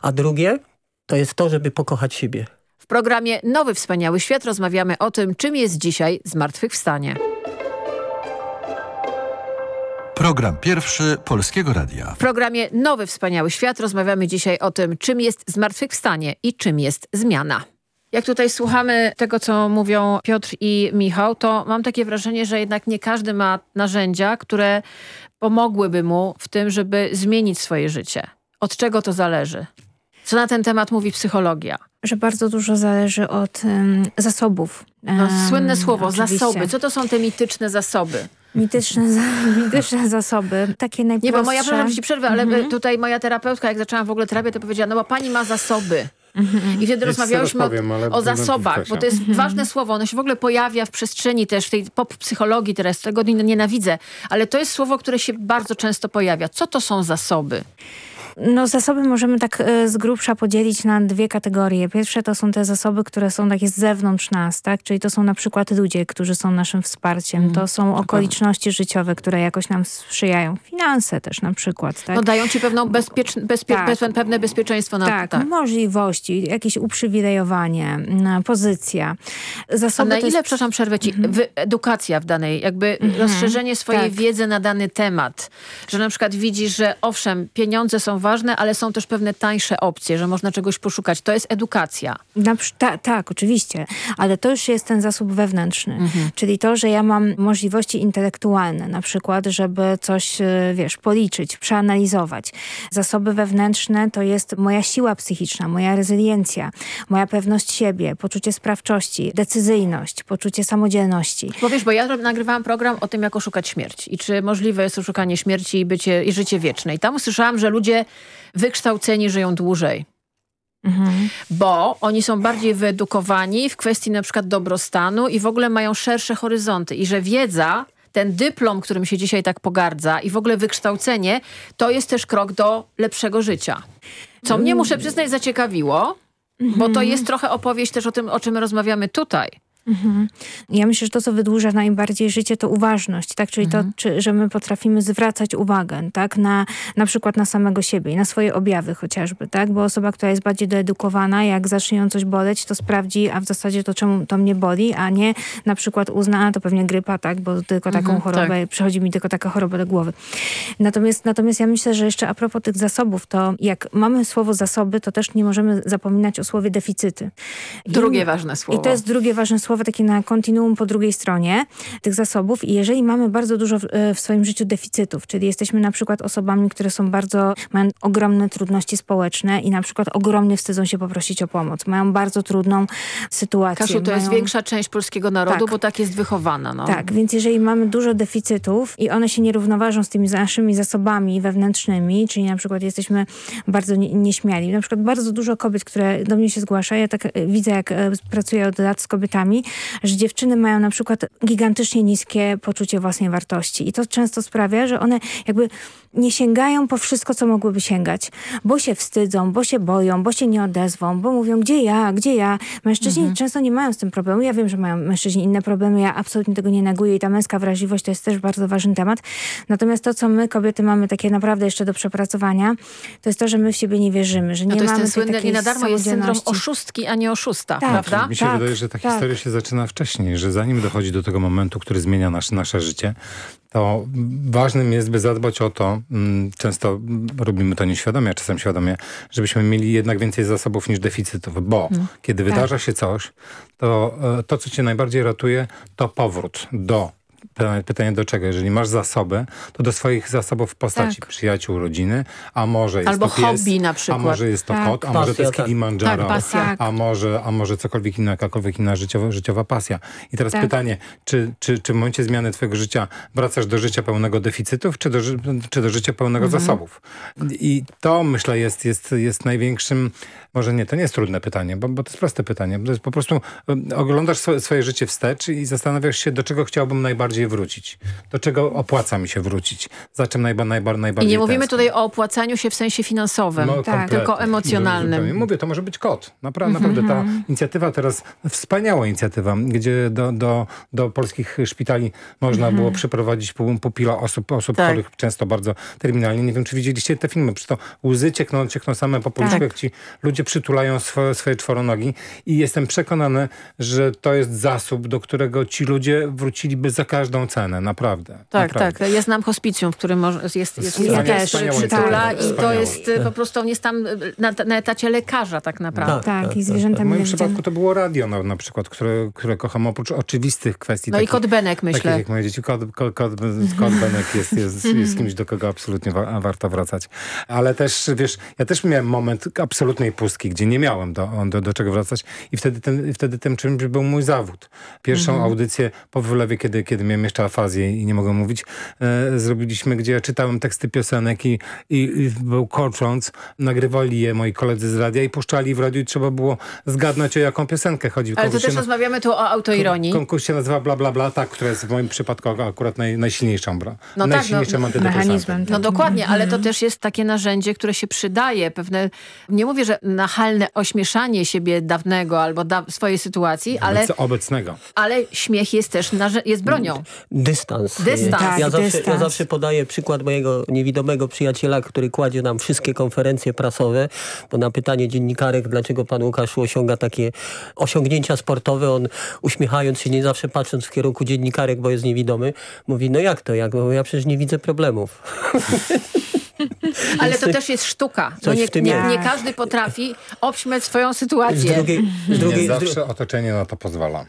A drugie to jest to, żeby pokochać siebie. W programie Nowy Wspaniały Świat rozmawiamy o tym, czym jest dzisiaj zmartwychwstanie. Program pierwszy Polskiego Radia. W programie Nowy Wspaniały Świat rozmawiamy dzisiaj o tym, czym jest zmartwychwstanie i czym jest zmiana. Jak tutaj słuchamy tego, co mówią Piotr i Michał, to mam takie wrażenie, że jednak nie każdy ma narzędzia, które pomogłyby mu w tym, żeby zmienić swoje życie. Od czego to zależy? Co na ten temat mówi psychologia? Że bardzo dużo zależy od um, zasobów. No, słynne słowo, oczywiście. zasoby. Co to są te mityczne zasoby? Mityczne, mityczne zasoby, takie najprostsze. Nie, bo moja, przepraszam, ci przerwę, ale mhm. tutaj moja terapeutka, jak zaczęłam w ogóle terapię, to powiedziała, no bo pani ma zasoby. I wtedy rozmawiałyśmy powiem, o, o zasobach, bo to jest ważne słowo. Ono się w ogóle pojawia w przestrzeni też, w tej pop psychologii teraz, tego nienawidzę, ale to jest słowo, które się bardzo często pojawia. Co to są zasoby? No zasoby możemy tak e, z grubsza podzielić na dwie kategorie. Pierwsze to są te zasoby, które są takie z zewnątrz nas, tak? Czyli to są na przykład ludzie, którzy są naszym wsparciem. Mm, to są okoliczności życiowe, które jakoś nam sprzyjają. Finanse też na przykład, tak? No dają ci pewną bezpiecz bezpie tak. bez pewne bezpieczeństwo. Na, tak, tak, możliwości, jakieś uprzywilejowanie, pozycja. Zasoby A na ile, jest... przepraszam, przerwę ci, mm -hmm. edukacja w danej, jakby mm -hmm. rozszerzenie swojej tak. wiedzy na dany temat. Że na przykład widzisz, że owszem, pieniądze są ważne, ale są też pewne tańsze opcje, że można czegoś poszukać. To jest edukacja. Ta, tak, oczywiście, ale to już jest ten zasób wewnętrzny. Mhm. Czyli to, że ja mam możliwości intelektualne, na przykład, żeby coś, e, wiesz, policzyć, przeanalizować. Zasoby wewnętrzne to jest moja siła psychiczna, moja rezyliencja, moja pewność siebie, poczucie sprawczości, decyzyjność, poczucie samodzielności. Bo wiesz, bo ja nagrywałam program o tym, jak oszukać śmierć i czy możliwe jest oszukanie śmierci i, bycie, i życie wieczne. I tam usłyszałam, że ludzie wykształceni żyją dłużej. Mhm. Bo oni są bardziej wyedukowani w kwestii na przykład dobrostanu i w ogóle mają szersze horyzonty. I że wiedza, ten dyplom, którym się dzisiaj tak pogardza i w ogóle wykształcenie, to jest też krok do lepszego życia. Co mnie, muszę przyznać, zaciekawiło, bo to mhm. jest trochę opowieść też o tym, o czym rozmawiamy tutaj. Mhm. Ja myślę, że to, co wydłuża najbardziej życie, to uważność, tak? Czyli mhm. to, czy, że my potrafimy zwracać uwagę, tak? Na, na przykład na samego siebie i na swoje objawy chociażby, tak? Bo osoba, która jest bardziej doedukowana, jak zacznie ją coś boleć, to sprawdzi, a w zasadzie to czemu to mnie boli, a nie na przykład uzna, a to pewnie grypa, tak? Bo tylko taką mhm, chorobę, tak. przychodzi mi tylko taka choroba do głowy. Natomiast, natomiast ja myślę, że jeszcze a propos tych zasobów, to jak mamy słowo zasoby, to też nie możemy zapominać o słowie deficyty. Drugie I, ważne słowo. I to jest drugie ważne słowo, takie na kontinuum po drugiej stronie tych zasobów i jeżeli mamy bardzo dużo w, e, w, swoim życiu deficytów, czyli jesteśmy na przykład osobami, które są bardzo, mają ogromne trudności społeczne i na przykład ogromnie wstydzą się poprosić o pomoc. Mają bardzo trudną sytuację. Kasiu, to mają... jest większa część polskiego narodu, tak. bo tak jest wychowana. No. Tak, więc jeżeli mamy dużo deficytów i one się nie równoważą z tymi naszymi zasobami wewnętrznymi, czyli na przykład jesteśmy bardzo nieśmiali. Na przykład bardzo dużo kobiet, które do mnie się zgłasza, ja tak e, widzę, jak e, pracuję od lat z kobietami, że dziewczyny mają na przykład gigantycznie niskie poczucie własnej wartości i to często sprawia, że one jakby nie sięgają po wszystko, co mogłyby sięgać, bo się wstydzą, bo się boją, bo się nie odezwą, bo mówią, gdzie ja, gdzie ja. Mężczyźni mhm. często nie mają z tym problemu. Ja wiem, że mają mężczyźni inne problemy, ja absolutnie tego nie neguję i ta męska wrażliwość to jest też bardzo ważny temat. Natomiast to, co my, kobiety, mamy takie naprawdę jeszcze do przepracowania, to jest to, że my w siebie nie wierzymy, że nie no to mamy jest ten słynny, nie na darmo jest syndrom oszustki, a nie oszusta, tak, prawda? Mi się tak, wydaje, że ta tak. historia się zaczyna wcześniej, że zanim dochodzi do tego momentu, który zmienia nasz, nasze życie, to ważnym jest, by zadbać o to, mm, często robimy to nieświadomie, a czasem świadomie, żebyśmy mieli jednak więcej zasobów niż deficytów, bo no, kiedy tak. wydarza się coś, to e, to, co cię najbardziej ratuje, to powrót do pytanie do czego? Jeżeli masz zasoby, to do swoich zasobów w postaci Tak. przyjaciół, rodziny, a może jest Albo to pies, hobby na a przykład. może jest to Tak. kot, a może to jest Pasja, tak. Kilimandżaro, Tak, pasja. a może, a może cokolwiek innego, jakakolwiek inna życiowa, życiowa pasja. I teraz Tak. pytanie, czy, czy, czy w momencie zmiany twojego życia wracasz do życia pełnego deficytów, czy do, czy do życia pełnego Mhm. zasobów? I to myślę jest, jest, jest największym, może nie, to nie jest trudne pytanie, bo, bo to jest proste pytanie. To jest po prostu oglądasz swoje życie wstecz i zastanawiasz się, do czego chciałbym najbardziej wrócić. Do czego opłaca mi się wrócić. Za czym najba, najba, I najbardziej nie mówimy tęsknię. tutaj o opłacaniu się w sensie finansowym, No, tak. tylko emocjonalnym. Mówię, to może być kot. Napra Mhm. Naprawdę ta inicjatywa teraz, wspaniała inicjatywa, gdzie do, do, do polskich szpitali można Mhm. było przyprowadzić pupila osób, osób Tak. chorych często bardzo terminalnie. Nie wiem, czy widzieliście te filmy, przy to łzy ciekną, ciekną same po policzkach, Tak. jak ci ludzie przytulają swoje, swoje czworonogi i jestem przekonany, że to jest zasób, do którego ci ludzie wróciliby za każdą cenę, naprawdę. Tak, naprawdę. tak. Ja znam hospicjum, w którym jest, jest który wspaniałe przytula i to jest y, po prostu, on jest tam y, na, na etacie lekarza tak naprawdę. Tak, i zwierzęta W moim przypadku to było radio na, na przykład, które, które kocham oprócz oczywistych kwestii. No i takich, kot Benek, myślę. Takich jak moje dzieci. Kot, kot, kot, kot Benek jest, jest, jest kimś, do kogo absolutnie wa warto wracać. Ale też, wiesz, ja też miałem moment absolutnej pustki, gdzie nie miałem do, do, do czego wracać i wtedy, ten, wtedy tym czymś był mój zawód. Pierwszą Mhm. audycję po wylewie, kiedy, kiedy miałem jeszcze afazję i nie mogłem mówić, e, zrobiliśmy, gdzie ja czytałem teksty piosenek i, i, i był kolcząc, nagrywali je moi koledzy z radia i puszczali w radiu i trzeba było zgadnąć, o jaką piosenkę chodzi. Ale to też na- rozmawiamy tu o autoironii. Konkurs się nazywa Bla Bla Bla, tak, która jest w moim przypadku akurat naj, najsilniejszą, bra. No tak, najsilniejszym no, antydepresantem. No dokładnie, ale to też jest takie narzędzie, które się przydaje. Pewne, nie mówię, że nachalne ośmieszanie siebie dawnego albo da, swojej sytuacji, ale, Obec, obecnego. ale śmiech jest też jest bronią. Dystans. Dystans. ja, Tak, zawsze, ja dystans. zawsze podaję przykład mojego niewidomego przyjaciela, który kładzie nam wszystkie konferencje prasowe, bo na pytanie dziennikarek, dlaczego pan Łukasz osiąga takie osiągnięcia sportowe, on uśmiechając się, nie zawsze patrząc w kierunku dziennikarek, bo jest niewidomy, mówi, no jak to, jak, bo ja przecież nie widzę problemów. Ale to też jest sztuka. No nie, nie, nie każdy potrafi obśmiać swoją sytuację. Z drugiej, z drugiej, nie zawsze otoczenie na to pozwala.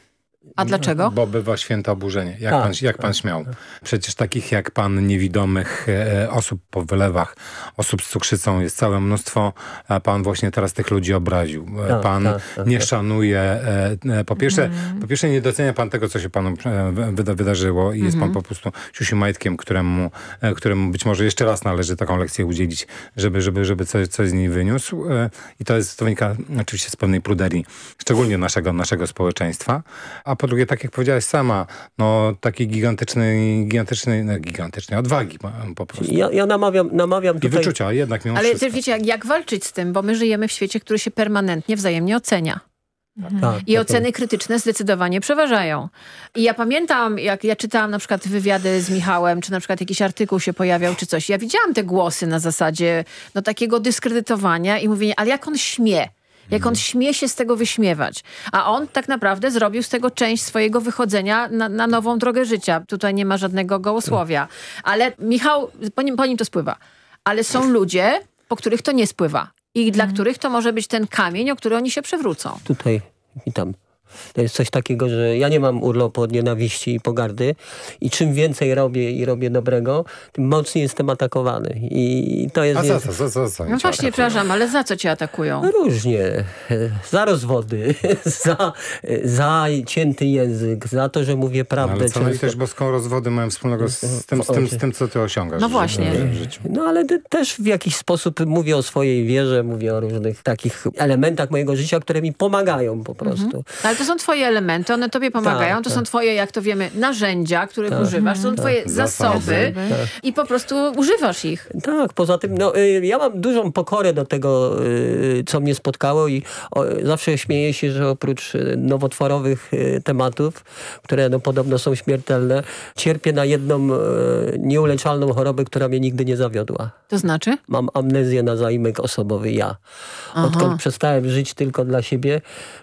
A dlaczego? Bo bywa święte oburzenie. Jak, Tak, pan, jak pan śmiał? Przecież takich jak pan niewidomych e, osób po wylewach, osób z cukrzycą jest całe mnóstwo, a pan właśnie teraz tych ludzi obraził. E, Tak, pan tak, tak, nie tak. szanuje, e, e, po pierwsze, po pierwsze nie docenia pan tego, co się panu e, wyda, wydarzyło i jest pan po prostu siusiumajtkiem, któremu, e, któremu być może jeszcze raz należy taką lekcję udzielić, żeby, żeby, żeby coś, coś z niej wyniósł. E, I to jest, to wynika oczywiście z pewnej pruderii, szczególnie naszego, naszego społeczeństwa. A po drugie, tak jak powiedziałaś sama, no takiej gigantycznej, gigantycznej, no, gigantycznej odwagi po- prostu. ja, ja namawiam, namawiam I tutaj... wyczucia jednak mimo Ale wszystko. też wiecie, jak, jak walczyć z tym, bo my żyjemy w świecie, który się permanentnie wzajemnie ocenia. Tak, I tak, oceny krytyczne zdecydowanie przeważają. I ja pamiętam, jak ja czytałam na przykład wywiady z Michałem, czy na przykład jakiś artykuł się pojawiał, czy coś. Ja widziałam te głosy na zasadzie no, takiego dyskredytowania i mówienia, ale jak on śmie? Jak on śmie się z tego wyśmiewać. A on tak naprawdę zrobił z tego część swojego wychodzenia na, na nową drogę życia. Tutaj nie ma żadnego gołosłowia. Ale Michał, po nim, po nim to spływa. Ale są ludzie, po których to nie spływa. I dla których to może być ten kamień, o który oni się przewrócą. tutaj i tam. To jest coś takiego, że ja nie mam urlopu od nienawiści i pogardy i czym więcej robię i robię dobrego, tym mocniej jestem atakowany. I to jest... A za za, za, za, No właśnie, przepraszam, ale za co cię atakują? No różnie. Za rozwody, za, za cięty język, za to, że mówię No, prawdę. ale co często. najwyżej boską rozwody mają wspólnego z tym, z tym, z tym co ty osiągasz. No właśnie. No ale te- też w jakiś sposób mówię o swojej wierze, mówię o różnych takich elementach mojego życia, które mi pomagają po prostu. Ale to są twoje elementy, one tobie pomagają, Tak, to tak. są twoje, jak to wiemy, narzędzia, których Tak. używasz, to są Tak. twoje zasoby Zasoby. Tak. i po prostu używasz ich. Tak, poza tym no, y, ja mam dużą pokorę do tego, y, co mnie spotkało i o, zawsze śmieję się, że oprócz y, nowotworowych tematów, które no, podobno są śmiertelne, cierpię na jedną nieuleczalną chorobę, która mnie nigdy nie zawiodła. To znaczy? Mam amnezję na zaimek osobowy ja. Aha. Odkąd przestałem żyć tylko dla siebie,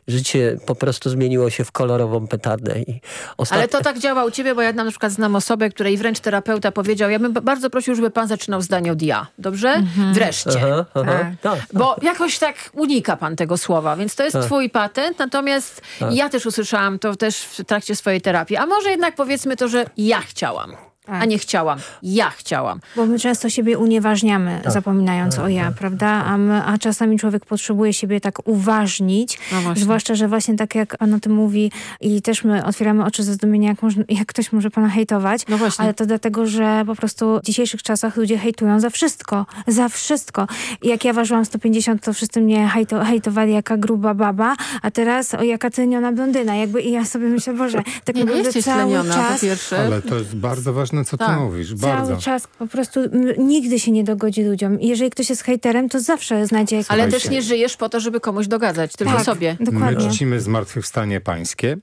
życie po prostu prostu zmieniło się w kolorową petardę. I ostatnie... Ale to tak działa u ciebie, bo ja na przykład znam osobę, której wręcz terapeuta powiedział, ja bym bardzo prosił, żeby pan zaczynał zdanie od ja. Dobrze? Mhm. Wreszcie. Aha, aha. Tak. Tak, tak. Bo jakoś tak unika pan tego słowa, więc to jest tak. twój patent, natomiast tak. ja też usłyszałam to też w trakcie swojej terapii. A może jednak powiedzmy to, że ja chciałam. Tak. A nie chciałam. Ja chciałam. Bo my często siebie unieważniamy, tak. zapominając tak, o ja, tak. prawda? A, my, a czasami człowiek potrzebuje siebie tak uważnić. No zwłaszcza, że właśnie tak jak pan o tym mówi i też my otwieramy oczy ze zdumienia, jak, można, jak ktoś może pana hejtować. No ale to dlatego, że po prostu w dzisiejszych czasach ludzie hejtują za wszystko. Za wszystko. I jak ja ważyłam 150, to wszyscy mnie hejto, hejtowali jaka gruba baba, a teraz o jaka tleniona blondyna. Jakby i ja sobie myślę, Boże, tak nie, naprawdę nie cały tleniona, czas... Po pierwsze. Ale to jest bardzo ważne ważne, co tak. ty mówisz. Bardzo. Cały czas po prostu nigdy się nie dogodzi ludziom. Jeżeli ktoś jest hejterem, to zawsze znajdzie jakieś... Ale też nie żyjesz po to, żeby komuś dogadzać, tylko tak, sobie. Dokładnie. My czcimy zmartwychwstanie pańskie.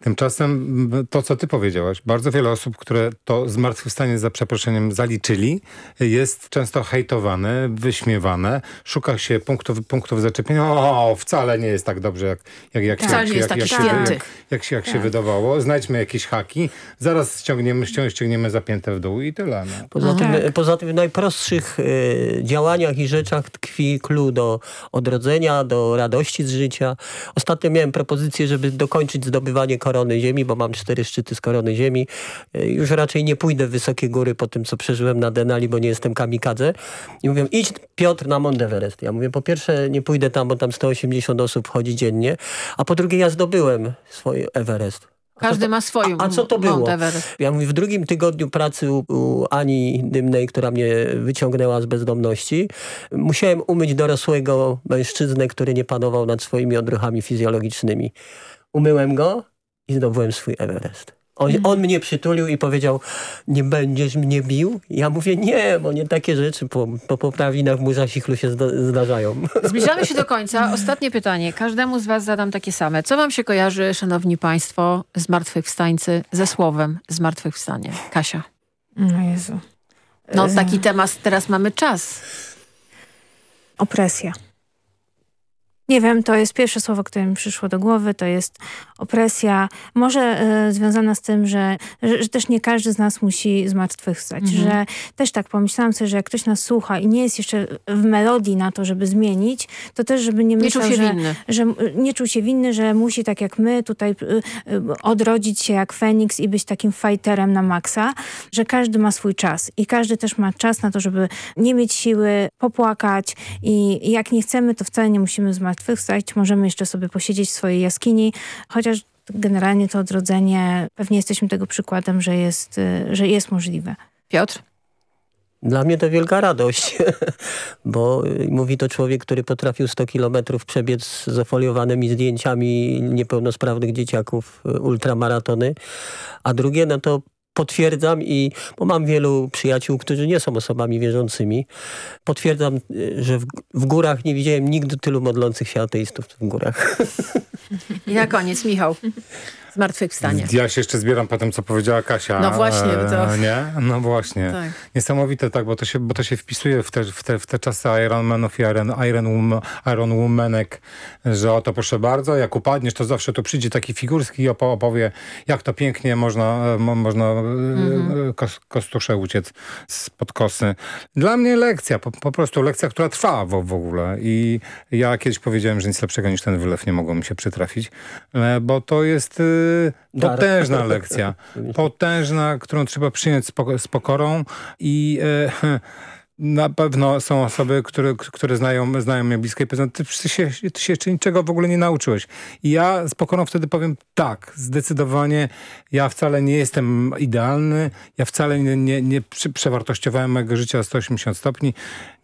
Tymczasem to, co ty powiedziałaś, bardzo wiele osób, które to zmartwychwstanie za przeproszeniem zaliczyli, jest często hejtowane, wyśmiewane, szuka się punktów, punktów zaczepienia. O, wcale nie jest tak dobrze, jak, jak, jak, tak. jak, jak, jak, się, jak, jak, się, jak tak. się wydawało. Znajdźmy jakieś haki, zaraz ściągniemy, ściągniemy zapięte w dół i tyle. No. Poza, tym, tak. poza tym w najprostszych y, działaniach i rzeczach tkwi clue do odrodzenia, do radości z życia. Ostatnio miałem propozycję, żeby dokończyć zdobywanie korony ziemi, bo mam cztery szczyty z korony ziemi. E, już raczej nie pójdę w wysokie góry po tym, co przeżyłem na Denali, bo nie jestem kamikadze. I mówią, idź Piotr na Mount Everest. Ja mówię, po pierwsze nie pójdę tam, bo tam 180 osób wchodzi dziennie, a po drugie ja zdobyłem swój Everest. Każdy ma swoją. A, a co to było? Ja mówię, w drugim tygodniu pracy u, u, Ani Dymnej, która mnie wyciągnęła z bezdomności, musiałem umyć dorosłego mężczyznę, który nie panował nad swoimi odruchami fizjologicznymi. Umyłem go, i zdobyłem swój Everest. On, mhm. on, mnie przytulił i powiedział, nie będziesz mnie bił? Ja mówię, nie, bo nie takie rzeczy po, po poprawinach murzasich się zdarzają. Zbliżamy się do końca. Ostatnie pytanie. Każdemu z was zadam takie same. Co wam się kojarzy, szanowni państwo, zmartwychwstańcy, ze słowem zmartwychwstanie? Kasia. No Jezu. No taki temat, teraz mamy czas. Opresja. Nie wiem, to jest pierwsze słowo, które mi przyszło do głowy, to jest opresja, może y, związana z tym, że, że, że, też nie każdy z nas musi zmartwychwstać, mhm. że też tak pomyślałam sobie, że jak ktoś nas słucha i nie jest jeszcze w melodii na to, żeby zmienić, to też żeby nie myślał, nie że, że, nie czuł się winny, że musi tak jak my tutaj y, y, odrodzić się jak Feniks i być takim fighterem na maksa, że każdy ma swój czas i każdy też ma czas na to, żeby nie mieć siły, popłakać i jak nie chcemy, to wcale nie musimy zmartwychwstać, możemy jeszcze sobie posiedzieć w swojej jaskini, chociaż generalnie to odrodzenie, pewnie jesteśmy tego przykładem, że jest, y, że jest możliwe. Piotr? Dla mnie to wielka radość, bo y, mówi to człowiek, który potrafił 100 kilometrów przebiec z zafoliowanymi zdjęciami niepełnosprawnych dzieciaków y, ultramaratony, a drugie no to potwierdzam i, bo mam wielu przyjaciół, którzy nie są osobami wierzącymi, potwierdzam, że w, w górach nie widziałem nigdy tylu modlących się ateistów w górach. I na koniec, Michał zmartwychwstanie. Ja się jeszcze zbieram po tym, co powiedziała Kasia. No właśnie. To... E, nie? No właśnie. Tak. Niesamowite, tak, bo to się, bo to się wpisuje w te, w te, w te czasy Ironmanów i Iron, Iron, Iron Womanek, że oto proszę bardzo, jak upadniesz, to zawsze tu przyjdzie taki figurski i opowie, jak to pięknie można, e, mo, można e, mhm. kos, kostusze uciec spod kosy. Dla mnie lekcja, po, po prostu lekcja, która trwa w, w ogóle i ja kiedyś powiedziałem, że nic lepszego niż ten wylew nie mogło mi się przytrafić, bo to jest potężna lekcja. Potężna, którą trzeba przyjąć z pokorą i e, na pewno są osoby, które, które znają, znają mnie blisko i powiedzą, ty, się, ty się niczego w ogóle nie nauczyłeś. I ja z pokorą wtedy powiem, tak, zdecydowanie ja wcale nie jestem idealny, ja wcale nie, nie, nie przewartościowałem mojego życia o 180 stopni.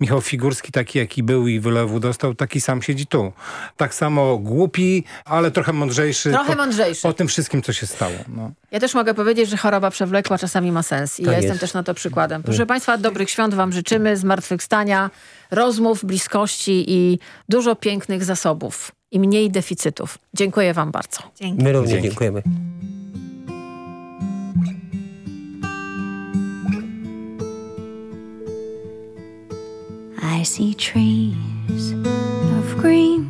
Michał Figurski taki, jaki był i wylewu dostał, taki sam siedzi tu. Tak samo głupi, ale trochę mądrzejszy. Trochę po, mądrzejszy. Po tym wszystkim, co się stało. No. Ja też mogę powiedzieć, że choroba przewlekła czasami ma sens i tak ja jest. jestem też na to przykładem. Proszę Państwa, dobrych świąt Wam życzymy, życzymy zmartwychwstania, rozmów, bliskości i dużo pięknych zasobów i mniej deficytów. Dziękuję Wam bardzo. Dzięki. My również Dzięki. dziękujemy. I see trees of green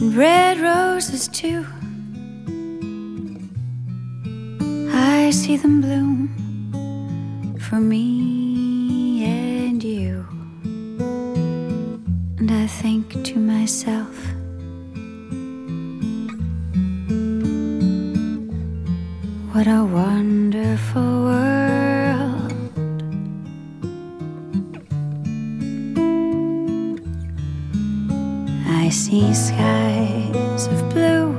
and red roses too. I see them bloom. for me and you. And I think to myself, what a wonderful world. I see skies of blue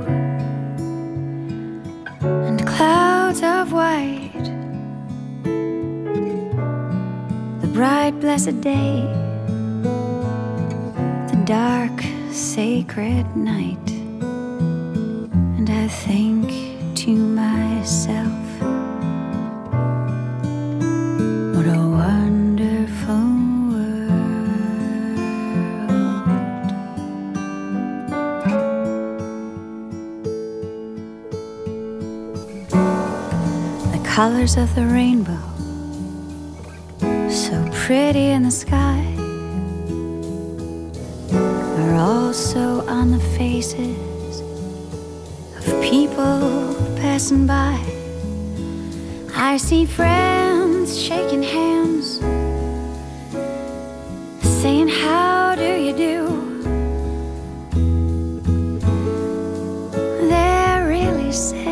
and clouds of white. bright, blessed day, the dark, sacred night. And I think to myself, what a wonderful world. The colors of the rainbow pretty in the sky are also on the faces of people passing by. I see friends shaking hands, saying, How do you do? They're really sad.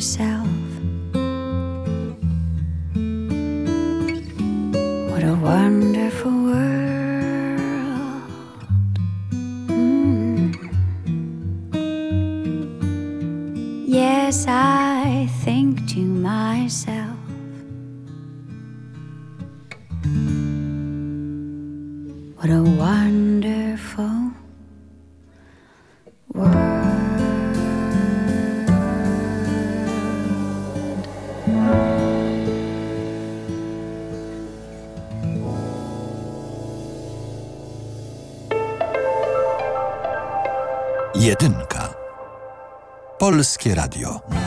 myself. Polskie Radio.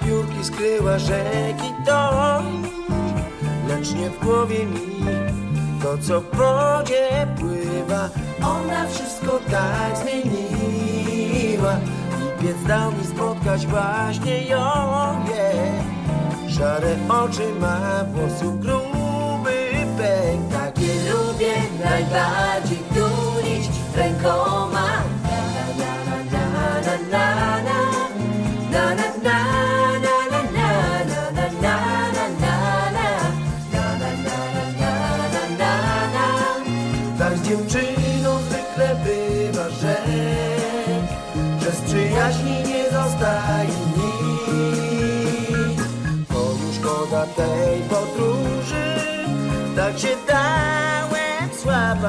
Piórki skryła rzeki to Lecz nie w głowie mi To co w wodzie pływa. Ona wszystko tak zmieniła. Lipiec dał mi spotkać właśnie ją yeah. Szare oczy ma, włosów gruby pęk. Takie lubię najbardziej tulić rękoma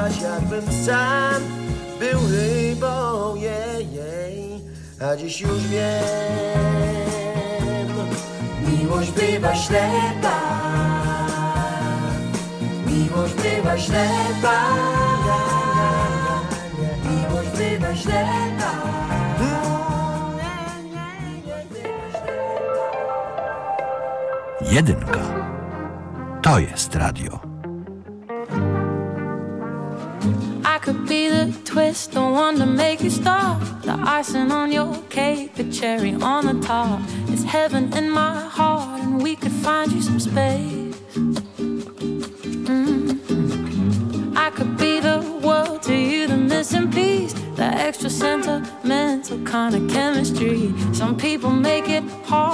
złapać, jakbym sam był rybą jej, jej. A dziś już wiem Miłość bywa ślepa Miłość bywa ślepa Miłość bywa ślepa Jedynka. To jest radio. The twist, the one to make you stop. The icing on your cake, the cherry on the top. It's heaven in my heart, and we could find you some space. Mm. I could be the world to you, the missing piece, the extra sentimental kind of chemistry. Some people make it hard,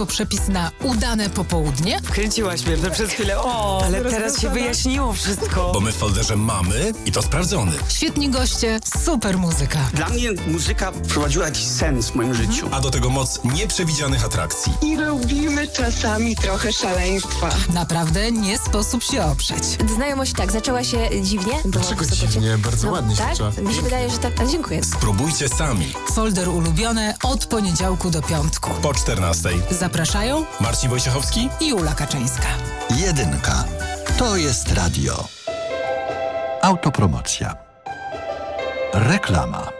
Państwo przepis na udane popołudnie? Wkręciłaś mnie to przez chwilę. O, ale teraz się wyjaśniło wszystko. Bo my w folderze mamy i to sprawdzony. Świetni goście, super muzyka. Dla mnie muzyka wprowadziła jakiś sens w moim życiu. A do tego moc nieprzewidzianych atrakcji. I robimy czasami trochę szaleństwa. Naprawdę nie sposób się oprzeć. Znajomość tak, zaczęła się dziwnie. Dlaczego dziwnie? Bardzo no, ładnie się tak? zaczęła. Mi się wydaje, że tak. A, dziękuję. Spróbujcie sami. Folder ulubione od poniedziałku do piątku. Po 14. Zapraszają Marcin Wojciechowski i Ula Kaczyńska. Jedynka. To jest radio. Autopromocja. Reklama.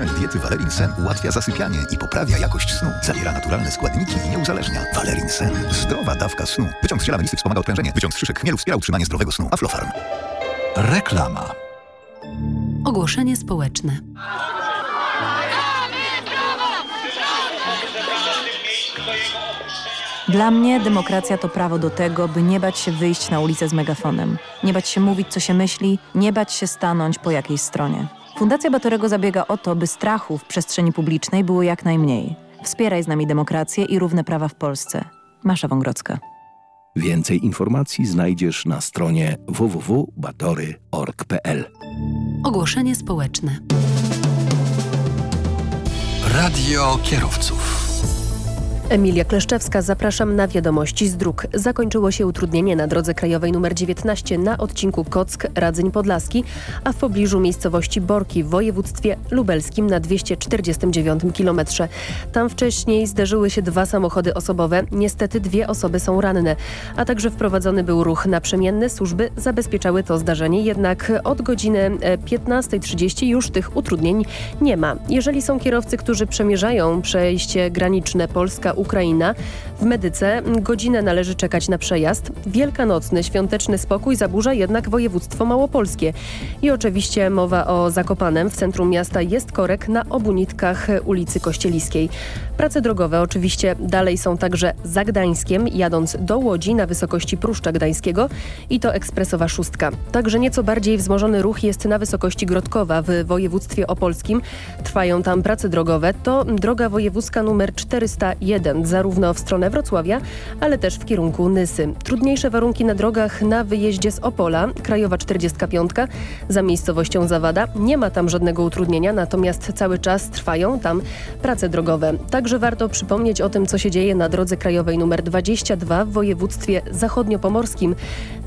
Suplement diety Valerin Sen ułatwia zasypianie i poprawia jakość snu. Zawiera naturalne składniki i nie uzależnia. Valerin Sen. Zdrowa dawka snu. Wyciąg z ziela melisy wspomaga odprężenie. Wyciąg z szyszek chmielu wspiera utrzymanie zdrowego snu. Aflofarm. Reklama. Ogłoszenie społeczne. Dla mnie demokracja to prawo do tego, by nie bać się wyjść na ulicę z megafonem, nie bać się mówić, co się myśli, nie bać się stanąć po jakiejś stronie. Fundacja Batorego zabiega o to, by strachu w przestrzeni publicznej było jak najmniej. Wspieraj z nami demokrację i równe prawa w Polsce. Masza Wągrodzka. Więcej informacji znajdziesz na stronie www.batory.org.pl Ogłoszenie społeczne. Radio kierowców. Emilia Kleszczewska, zapraszam na wiadomości z dróg. Zakończyło się utrudnienie na drodze krajowej nr 19 na odcinku Kock-Radzyń Podlaski, a w pobliżu miejscowości Borki w województwie lubelskim na 249 km. Tam wcześniej zdarzyły się dwa samochody osobowe. Niestety dwie osoby są ranne, a także wprowadzony był ruch naprzemienny. Służby zabezpieczały to zdarzenie, jednak od godziny 15.30 już tych utrudnień nie ma. Jeżeli są kierowcy, którzy przemierzają przejście graniczne Polska Ukraina. W Medyce godzinę należy czekać na przejazd. Wielkanocny, świąteczny spokój zaburza jednak województwo małopolskie. I oczywiście mowa o Zakopanem. W centrum miasta jest korek na obu nitkach ulicy Kościeliskiej. Prace drogowe oczywiście dalej są także za Gdańskiem, jadąc do Łodzi na wysokości Pruszcza Gdańskiego i to ekspresowa szóstka. Także nieco bardziej wzmożony ruch jest na wysokości Grodkowa w województwie opolskim. Trwają tam prace drogowe. To droga wojewódzka numer 401 zarówno w stronę Wrocławia, ale też w kierunku Nysy. Trudniejsze warunki na drogach na wyjeździe z Opola, Krajowa 45 za miejscowością Zawada. Nie ma tam żadnego utrudnienia, natomiast cały czas trwają tam prace drogowe. Także warto przypomnieć o tym, co się dzieje na drodze krajowej nr 22 w województwie zachodniopomorskim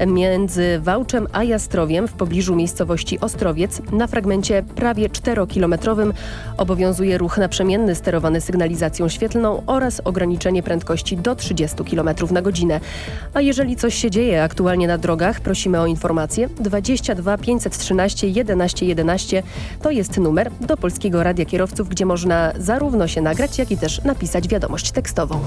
między Wałczem a Jastrowiem w pobliżu miejscowości Ostrowiec. Na fragmencie prawie 4-kilometrowym obowiązuje ruch naprzemienny sterowany sygnalizacją świetlną oraz ograniczenie prędkości do 30 km na godzinę. A jeżeli coś się dzieje aktualnie na drogach, prosimy o informację 22 513 11 11 to jest numer do Polskiego Radia Kierowców, gdzie można zarówno się nagrać, jak i też napisać wiadomość tekstową.